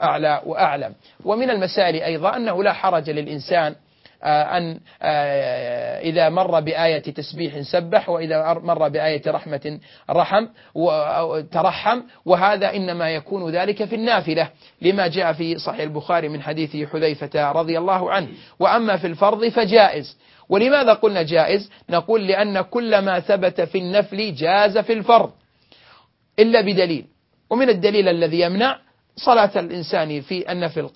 أعلى وأعلم. ومن المسائل أيضا أنه لا حرج للإنسان آه، أن آه، إذا مر بآية تسبيح سبح وإذا مر بآية رحمة رحم ترحم وهذا إنما يكون ذلك في النافلة لما جاء في صحيح البخاري من حديث حذيفة رضي الله عنه. وأما في الفرض فجائز. ولماذا قلنا جائز؟ نقول لأن كل ما ثبت في النفل جاز في الفرض إلا بدليل. ومن الدليل الذي يمنع صلاة الإنسان في النفل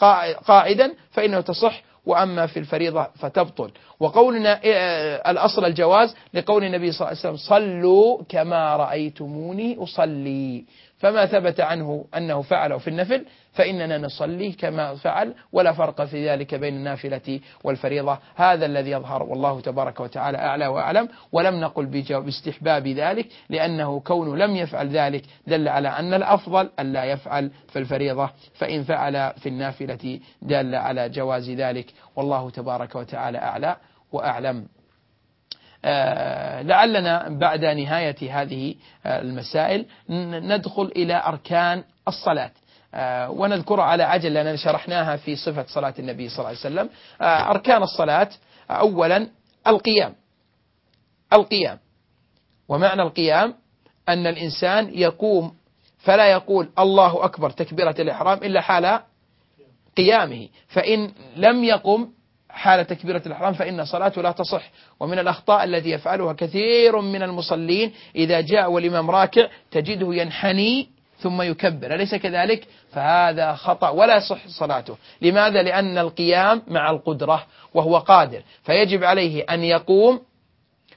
قاعدا فإنه تصح وأما في الفريضة فتبطل. وقولنا آه، الأصل الجواز لقول النبي صلى الله عليه وسلم صلوا كما رأيتموني أصلي. فما ثبت عنه أنه فعله في النفل فإننا نصلي كما فعل ولا فرق في ذلك بين النافلة والفريضة. هذا الذي يظهر والله تبارك وتعالى أعلى وأعلم. ولم نقل باستحباب ذلك لأنه كونه لم يفعل ذلك دل على أن الأفضل أن لا يفعل في الفريضة. فإن فعل في النافلة دل على جواز ذلك. والله تبارك وتعالى أعلى وأعلم. آه، لعلنا بعد نهاية هذه آه، المسائل ندخل إلى أركان الصلاة. آه، ونذكر على عجل لأننا شرحناها في صفة صلاة النبي صلى الله عليه وسلم. أركان الصلاة. أولا القيام. القيام. ومعنى القيام؟ أن الإنسان يقوم فلا يقول الله أكبر تكبيرة الإحرام إلا حال قيامه. فإن لم يقم حال تكبيرة الإحرام فإن صلاته لا تصح. ومن الأخطاء التي يفعلها كثير من المصلين إذا جاء والإمام راكع تجده ينحني ثم يكبر. أليس كذلك؟ فهذا خطأ ولا صح صلاته. لماذا؟ لأن القيام مع القدرة وهو قادر. فيجب عليه أن يقوم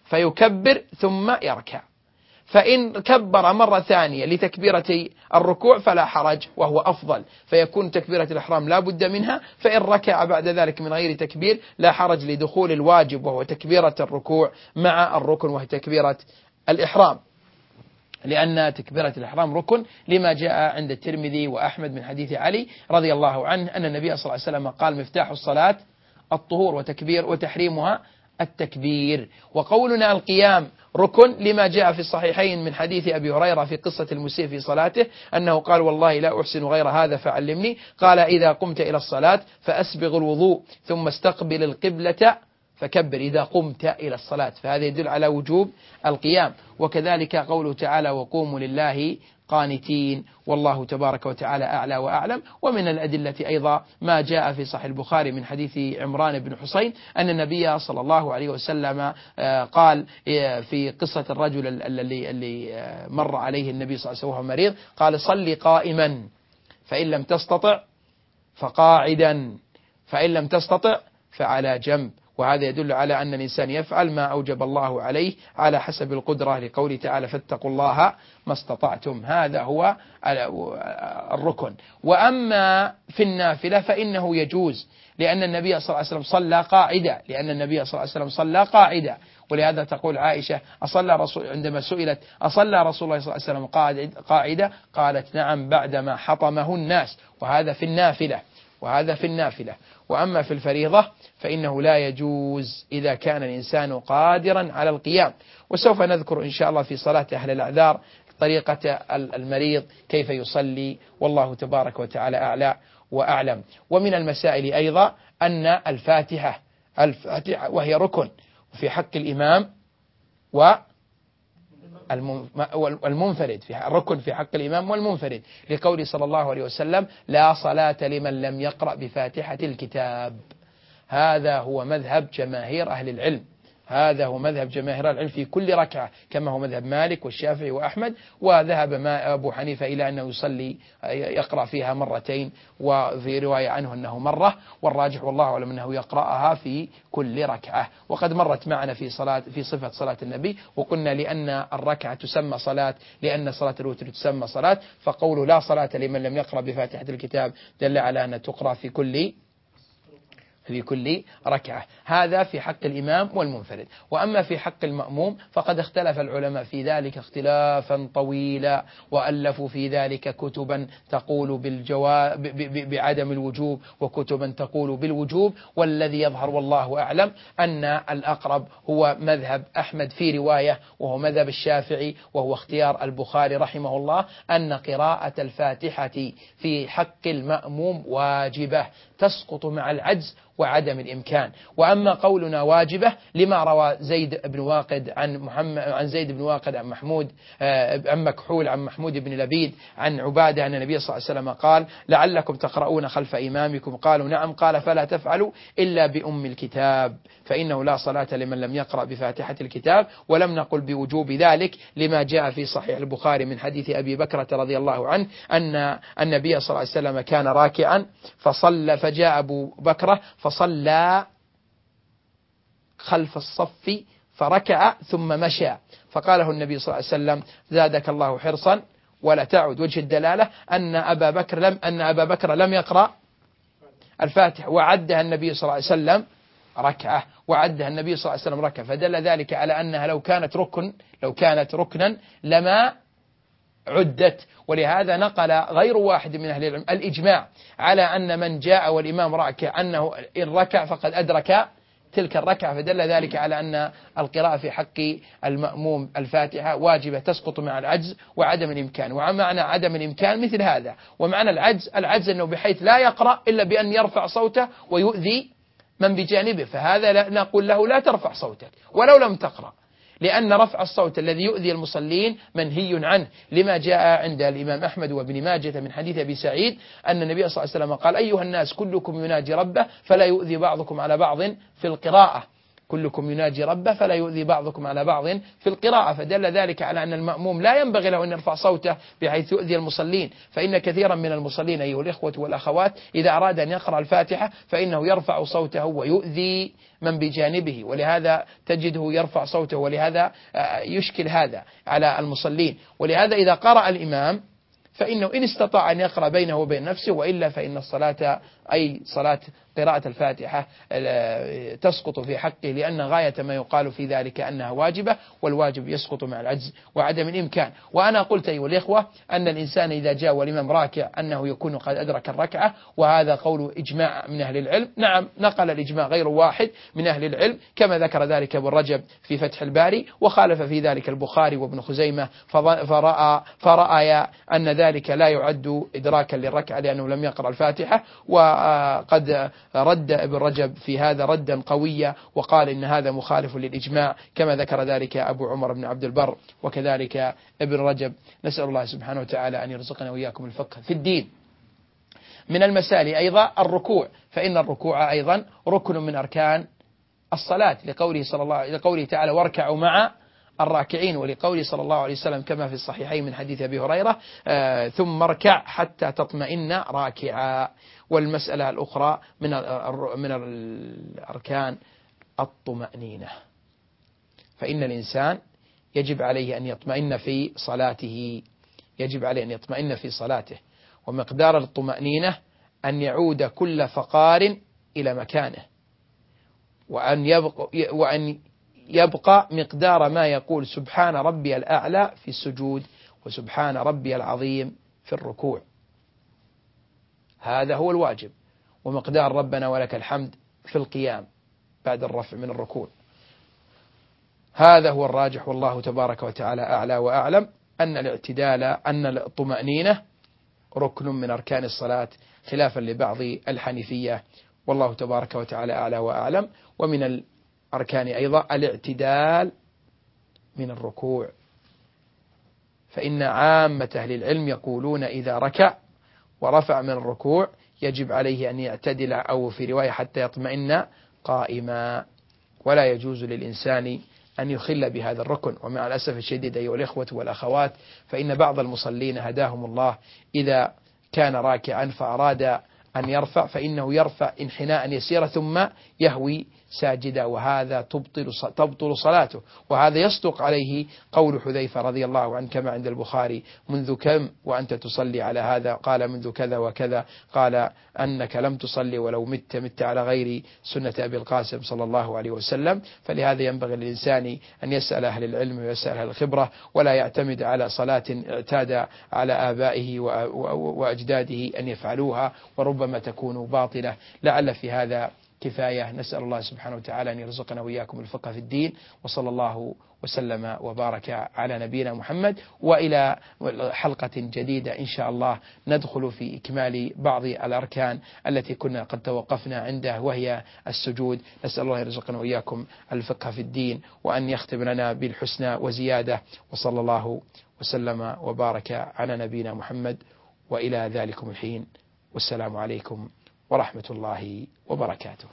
فيكبر ثم يركع. فإن كبر مرة ثانية لتكبيرة الركوع فلا حرج وهو أفضل. فيكون تكبيرة الإحرام لا بد منها فإن ركع بعد ذلك من غير تكبير لا حرج لدخول الواجب وهو تكبيرة الركوع مع الركن وهي تكبيرة الإحرام. لأن تكبيرة الإحرام ركن لما جاء عند الترمذي وأحمد من حديث علي رضي الله عنه أن النبي صلى الله عليه وسلم قال مفتاح الصلاة الطهور وتكبير وتحريمها التكبير. وقولنا القيام ركن لما جاء في الصحيحين من حديث أبي هريرة في قصة المسيء في صلاته أنه قال والله لا أحسن غير هذا فعلمني. قال إذا قمت إلى الصلاة فأسبغ الوضوء ثم استقبل القبلة فكبر إذا قمت إلى الصلاة. فهذا يدل على وجوب القيام. وكذلك قوله تعالى وقوموا لله قانتين. والله تبارك وتعالى أعلى وأعلم. ومن الأدلة أيضا ما جاء في صحيح البخاري من حديث عمران بن حسين أن النبي صلى الله عليه وسلم آه، قال آه، في قصة الرجل الذي اللي آه، مر عليه النبي صلى الله عليه وسلم وهو مريض قال صلي قائما فإن لم تستطع فقاعدا فإن لم تستطع فعلى جنب. وهذا يدل على أن الإنسان يفعل ما أوجب الله عليه على حسب القدرة لقوله تعالى فاتقوا الله ما استطعتم. هذا هو الركن. وأما في النافلة فإنه يجوز لأن النبي صلى الله عليه وسلم صلى قاعدة لأن النبي صلى الله عليه وسلم صلى قاعدة. ولهذا تقول عائشة أصلى رسول عندما سئلت أصلى رسول الله صلى الله عليه وسلم قاعدة؟ قالت نعم بعدما حطمه الناس. وهذا في النافلة. وهذا في النافلة. وأما في الفريضة فإنه لا يجوز إذا كان الإنسان قادرا على القيام. وسوف نذكر إن شاء الله في صلاة أهل الأعذار طريقة المريض كيف يصلي. والله تبارك وتعالى أعلى وأعلم. ومن المسائل أيضا أن الفاتحة الفاتحة وهي ركن في حق الإمام و المنفرد في الركن في حق الإمام والمنفرد لقول صلى الله عليه وسلم لا صلاة لمن لم يقرأ بفاتحة الكتاب. هذا هو مذهب جماهير أهل العلم. هذا هو مذهب جماهير العلم في كل ركعة كما هو مذهب مالك والشافعي وأحمد وذهب ما أبو حنيفة إلى أنه يصلي يقرأ فيها مرتين وفي رواية عنه أنه مرة والراجح والله أعلم أنه يقرأها في كل ركعة. وقد مرت معنا في صلاة في صفة صلاة النبي وقلنا لأن الركعة تسمى صلاة لأن صلاة الوتر تسمى صلاة فقوله لا صلاة لمن لم يقرأ بفاتحة الكتاب دل على أن تقرأ في كل في كل ركعة. هذا في حق الإمام والمنفرد. وأما في حق المأموم فقد اختلف العلماء في ذلك اختلافا طويلا وألفوا في ذلك كتبا تقول بعدم الوجوب وكتبا تقول بالوجوب. والذي يظهر والله أعلم أن الأقرب هو مذهب أحمد في رواية وهو مذهب الشافعي وهو اختيار البخاري رحمه الله أن قراءة الفاتحة في حق المأموم واجبة تسقط مع العجز وعدم الإمكان. وأما قولنا واجبة لما روى زيد بن واقد عن محمد عن زيد بن واقد عن محمود آه، عن مكحول عن محمود بن لبيد عن عبادة أن النبي صلى الله عليه وسلم قال لعلكم تقرؤون خلف إمامكم قالوا نعم قال فلا تفعلوا إلا بأم الكتاب فإنه لا صلاة لمن لم يقرأ بفاتحة الكتاب ولم نقل بوجوب ذلك لما جاء في صحيح البخاري من حديث أبي بكرة رضي الله عنه أن النبي صلى الله عليه وسلم كان راكعا فصلى فجاء أبو بكرة فصلى خلف الصف فركع ثم مشى. فقاله النبي صلى الله عليه وسلم زادك الله حرصا ولا تعد وجه الدلالة أن أبا بكر لم أن أبا بكر لم يقرأ الفاتح وعدها النبي صلى الله عليه وسلم ركعة وعدها النبي صلى الله عليه وسلم ركعة. فدل ذلك على أنها لو كانت ركن لو كانت ركنا لما عدت ولهذا نقل غير واحد من أهل العلم الإجماع على أن من جاء والإمام راكع أنه إن ركع فقد أدرك تلك الركعة فدل ذلك على أن القراءة في حق المأموم الفاتحة واجبة تسقط مع العجز وعدم الإمكان. ومعنى عدم الإمكان مثل هذا ومعنى العجز العجز أنه بحيث لا يقرأ إلا بأن يرفع صوته ويؤذي من بجانبه فهذا نقول له لا ترفع صوتك ولو لم تقرأ. لأن رفع الصوت الذي يؤذي المصلين منهي عنه. لما جاء عند الإمام أحمد وابن ماجة من حديث أبي سعيد أن النبي صلى الله عليه وسلم قال أيها الناس كلكم يناجي ربه فلا يؤذي بعضكم على بعض في القراءة. كلكم يناجي ربه فلا يؤذي بعضكم على بعض. في القراءة فدل ذلك على أن المأموم لا ينبغي له أن يرفع صوته بحيث يؤذي المصلين فإن كثيرا من المصلين أيها الإخوة والأخوات إذا أراد أن يقرأ الفاتحة فإنه يرفع صوته ويؤذي من بجانبه ولهذا تجده يرفع صوته ولهذا آه، يشكل هذا على المصلين. ولهذا إذا قرأ الإمام فإنه إن استطاع أن يقرأ بينه وبين نفسه وإلا فإن الصلاة أي صلاة قراءة الفاتحة تسقط في حقه لأن غاية ما يقال في ذلك أنها واجبة والواجب يسقط مع العجز وعدم الإمكان. وأنا قلت أيها الإخوة أن الإنسان إذا جاء والإمام راكع أنه يكون قد أدرك الركعة وهذا قول إجماع من أهل العلم. نعم نقل الإجماع غير واحد من أهل العلم كما ذكر ذلك ابن رجب في فتح الباري وخالف في ذلك البخاري وابن خزيمة فرأى فرأى أن ذلك لا يعد إدراكا للركعة لأنه لم يقرأ الفاتحة وقد رد ابن رجب في هذا ردا قويا وقال إن هذا مخالف للإجماع كما ذكر ذلك أبو عمر بن عبد البر وكذلك ابن رجب. نسأل الله سبحانه وتعالى أن يرزقنا وإياكم الفقه في الدين. من المسائل أيضا الركوع فإن الركوع أيضا ركن من أركان الصلاة لقوله صلى الله لقوله تعالى واركعوا مع الراكعين ولقوله صلى الله عليه وسلم كما في الصحيحين من حديث أبي هريرة آه ثم اركع حتى تطمئن راكعا والمسألة الأخرى من من الأركان الطمأنينة. فإن الإنسان يجب عليه أن يطمئن في صلاته يجب عليه أن يطمئن في صلاته ومقدار الطمأنينة أن يعود كل فقار إلى مكانه وأن يبقى وأن يبقى مقدار ما يقول سبحان ربي الأعلى في السجود وسبحان ربي العظيم في الركوع. هذا هو الواجب. ومقدار ربنا ولك الحمد في القيام بعد الرفع من الركوع. هذا هو الراجح والله تبارك وتعالى أعلى وأعلم. أن الاعتدال أن الطمأنينة ركن من أركان الصلاة خلافا لبعض الحنيفية. والله تبارك وتعالى أعلى وأعلم. ومن الأركان أيضا الاعتدال من الركوع. فإن عامة أهل العلم يقولون إذا ركع ورفع من الركوع يجب عليه أن يعتدل أو في رواية حتى يطمئن قائما. ولا يجوز للإنسان أن يخل بهذا الركن. ومع الأسف الشديد أيها الإخوة والأخوات فإن بعض المصلين هداهم الله. إذا كان راكعا فأراد أن يرفع فإنه يرفع. انحناء يسيرا ثم يهوي ساجدا وهذا تبطل تبطل صلاته. وهذا يصدق عليه قول حذيفة رضي الله عنه كما عند البخاري منذ كم وأنت تصلي على هذا؟ قال منذ كذا وكذا. قال أنك لم تصلي ولو مت مت على غير سنة أبي القاسم صلى الله عليه وسلم. فلهذا ينبغي للإنسان أن يسأل أهل العلم ويسأل أهل الخبرة ولا يعتمد على صلاة اعتاد على آبائه وأجداده أن يفعلوها وربما تكون باطلة. لعل في هذا كفاية. نسأل الله سبحانه وتعالى أن يرزقنا وإياكم الفقه في الدين وصلى الله وسلم وبارك على نبينا محمد. وإلى حلقة جديدة إن شاء الله ندخل في إكمال بعض الأركان التي كنا قد توقفنا عنده وهي السجود. نسأل الله يرزقنا وإياكم الفقه في الدين وأن يختم لنا بالحسنى وزيادة. وصلى الله وسلم وبارك على نبينا محمد. وإلى ذلكم الحين. والسلام عليكم ورحمة الله وبركاته.